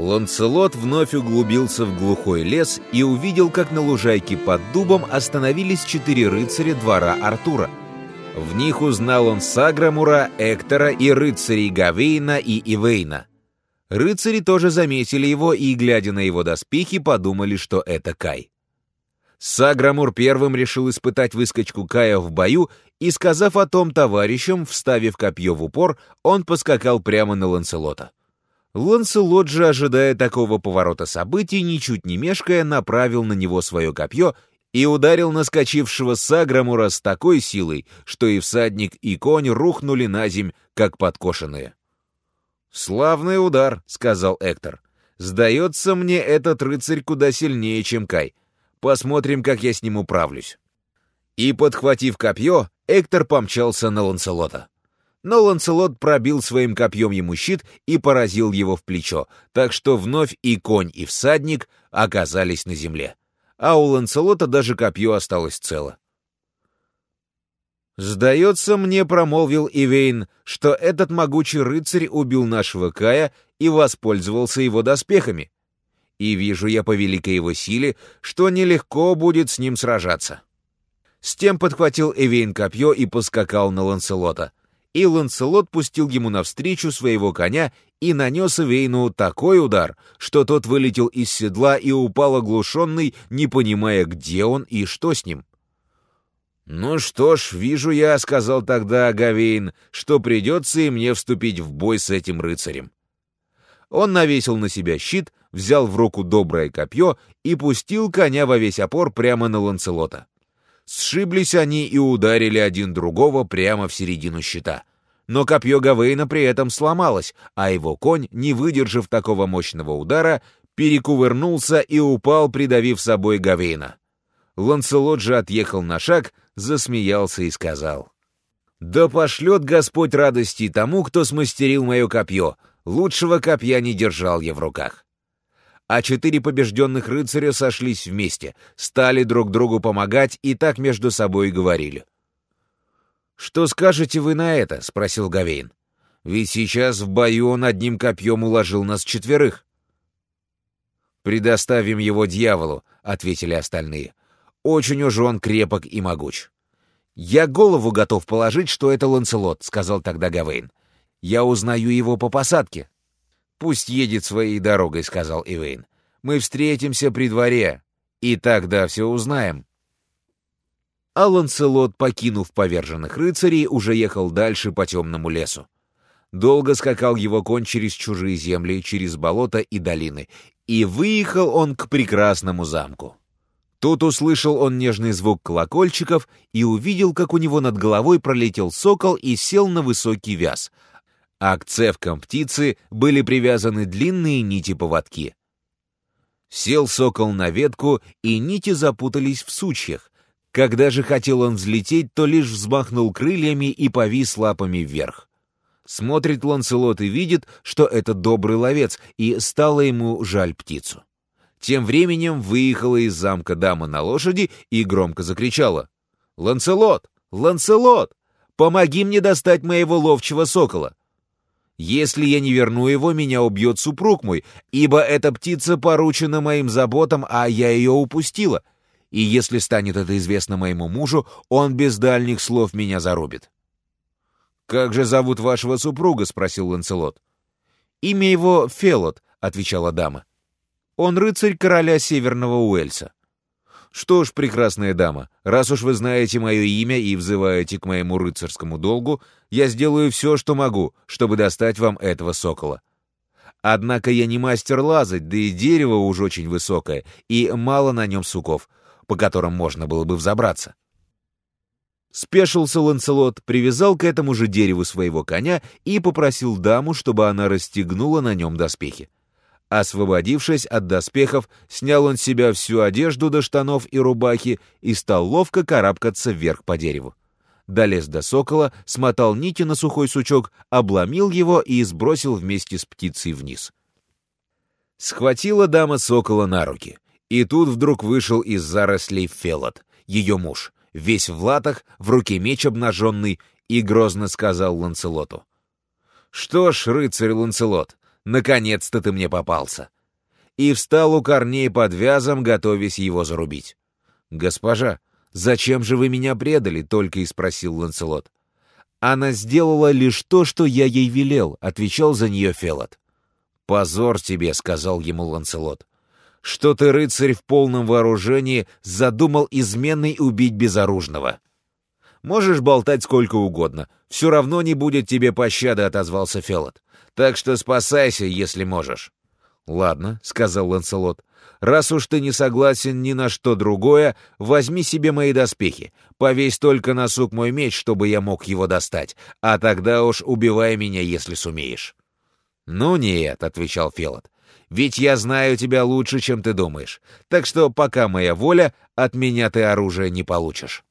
Ланцелот вновь углубился в глухой лес и увидел, как на лужайке под дубом остановились четыре рыцаря двора Артура. В них узнал он Саграмура, Эктора и рыцарей Гавейна и Ивейна. Рыцари тоже заметили его и, глядя на его доспехи, подумали, что это Кай. Саграмур первым решил испытать выскочку Кая в бою, и, сказав о том товарищам, вставив копье в упор, он поскакал прямо на Ланселота. Ланселот же, ожидая такого поворота событий, ничуть не мешкая, направил на него свое копье и ударил наскочившего Саграмура с такой силой, что и всадник, и конь рухнули на земь, как подкошенные. «Славный удар», — сказал Эктор. «Сдается мне этот рыцарь куда сильнее, чем Кай. Посмотрим, как я с ним управлюсь». И, подхватив копье, Эктор помчался на Ланселота. Но Ланселот пробил своим копьем ему щит и поразил его в плечо, так что вновь и конь, и всадник оказались на земле. А у Ланселота даже копье осталось цело. «Сдается мне, — промолвил Ивейн, — что этот могучий рыцарь убил нашего Кая и воспользовался его доспехами. И вижу я по великой его силе, что нелегко будет с ним сражаться». С тем подхватил Эвейн копье и поскакал на Ланселота. И Ланселот пустил ему навстречу своего коня и нанес Эвейну такой удар, что тот вылетел из седла и упал оглушенный, не понимая, где он и что с ним. «Ну что ж, вижу я, — сказал тогда Гавейн, — что придется и мне вступить в бой с этим рыцарем». Он навесил на себя щит, взял в руку доброе копье и пустил коня во весь опор прямо на Ланцелота. Сшиблись они и ударили один другого прямо в середину щита. Но копье Гавейна при этом сломалось, а его конь, не выдержав такого мощного удара, перекувырнулся и упал, придавив собой Гавейна. Ланселот же отъехал на шаг, засмеялся и сказал. «Да пошлет Господь радости тому, кто смастерил мое копье. Лучшего копья не держал я в руках». А четыре побежденных рыцаря сошлись вместе, стали друг другу помогать и так между собой говорили. «Что скажете вы на это?» — спросил Гавейн. «Ведь сейчас в бою он одним копьем уложил нас четверых». «Предоставим его дьяволу», — ответили остальные. Очень уж он крепок и могуч. «Я голову готов положить, что это Ланселот», — сказал тогда Гавейн. «Я узнаю его по посадке». «Пусть едет своей дорогой», — сказал Ивейн. «Мы встретимся при дворе, и тогда все узнаем». А Ланселот, покинув поверженных рыцарей, уже ехал дальше по темному лесу. Долго скакал его конь через чужие земли, через болота и долины, и выехал он к прекрасному замку. Тут услышал он нежный звук колокольчиков и увидел, как у него над головой пролетел сокол и сел на высокий вяз, а к цевкам птицы были привязаны длинные нити-поводки. Сел сокол на ветку, и нити запутались в сучьях. Когда же хотел он взлететь, то лишь взмахнул крыльями и повис лапами вверх. Смотрит Ланселот и видит, что это добрый ловец, и стало ему жаль птицу. Тем временем выехала из замка дама на лошади и громко закричала. «Ланселот! Ланселот! Помоги мне достать моего ловчего сокола! Если я не верну его, меня убьет супруг мой, ибо эта птица поручена моим заботам, а я ее упустила. И если станет это известно моему мужу, он без дальних слов меня зарубит». «Как же зовут вашего супруга?» — спросил Ланселот. «Имя его Фелот», — отвечала дама. Он рыцарь короля Северного Уэльса. Что ж, прекрасная дама, раз уж вы знаете мое имя и взываете к моему рыцарскому долгу, я сделаю все, что могу, чтобы достать вам этого сокола. Однако я не мастер лазать, да и дерево уж очень высокое, и мало на нем суков, по которым можно было бы взобраться. Спешился Ланселот, привязал к этому же дереву своего коня и попросил даму, чтобы она расстегнула на нем доспехи. Освободившись от доспехов, снял он с себя всю одежду до штанов и рубахи и стал ловко карабкаться вверх по дереву. Долез до сокола, смотал нити на сухой сучок, обломил его и сбросил вместе с птицей вниз. Схватила дама сокола на руки, и тут вдруг вышел из зарослей Фелот, ее муж, весь в латах, в руке меч обнаженный, и грозно сказал Ланцелоту. «Что ж, рыцарь Ланцелот, наконец-то ты мне попался!» И встал у корней под вязом, готовясь его зарубить. «Госпожа, зачем же вы меня предали?» — только и спросил Ланселот. «Она сделала лишь то, что я ей велел», — отвечал за нее Фелот. «Позор тебе», — сказал ему Ланселот, — «что ты, рыцарь в полном вооружении, задумал изменный убить безоружного». «Можешь болтать сколько угодно, все равно не будет тебе пощады», — отозвался Фелот. «Так что спасайся, если можешь». «Ладно», — сказал Ланселот, Раз уж ты не согласен ни на что другое, возьми себе мои доспехи, повесь только на сук мой меч, чтобы я мог его достать, а тогда уж убивай меня, если сумеешь». «Ну нет», — отвечал Фелот, — «ведь я знаю тебя лучше, чем ты думаешь, так что пока моя воля, от меня ты оружие не получишь».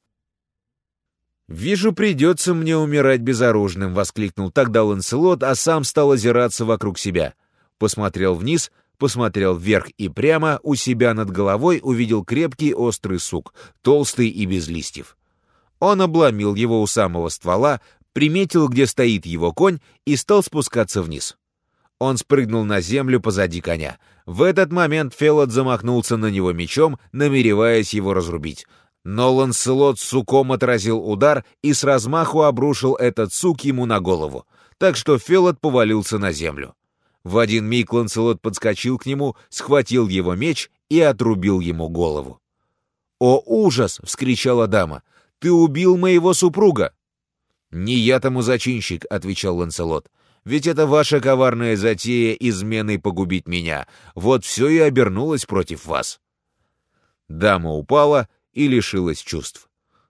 «Вижу, придется мне умирать безоружным», — воскликнул тогда Ланселот, а сам стал озираться вокруг себя. Посмотрел вниз, посмотрел вверх и прямо, у себя над головой увидел крепкий острый сук, толстый и без листьев. Он обломил его у самого ствола, приметил, где стоит его конь, и стал спускаться вниз. Он спрыгнул на землю позади коня. В этот момент Фелот замахнулся на него мечом, намереваясь его разрубить. Но Ланселот суком отразил удар и с размаху обрушил этот сук ему на голову, так что Фелот повалился на землю. В один миг Ланселот подскочил к нему, схватил его меч и отрубил ему голову. «О, ужас!» — вскричала дама. «Ты убил моего супруга!» «Не я тому зачинщик», — отвечал Ланселот. «Ведь это ваша коварная затея изменой погубить меня. Вот все и обернулось против вас». Дама упала и лишилась чувств.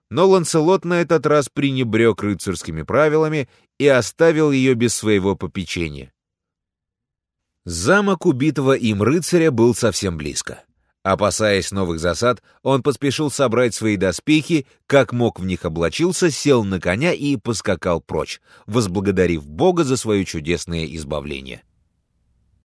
Но Ланселот на этот раз пренебрег рыцарскими правилами и оставил ее без своего попечения. Замок убитого им рыцаря был совсем близко. Опасаясь новых засад, он поспешил собрать свои доспехи, как мог в них облачился, сел на коня и поскакал прочь, возблагодарив Бога за свое чудесное избавление.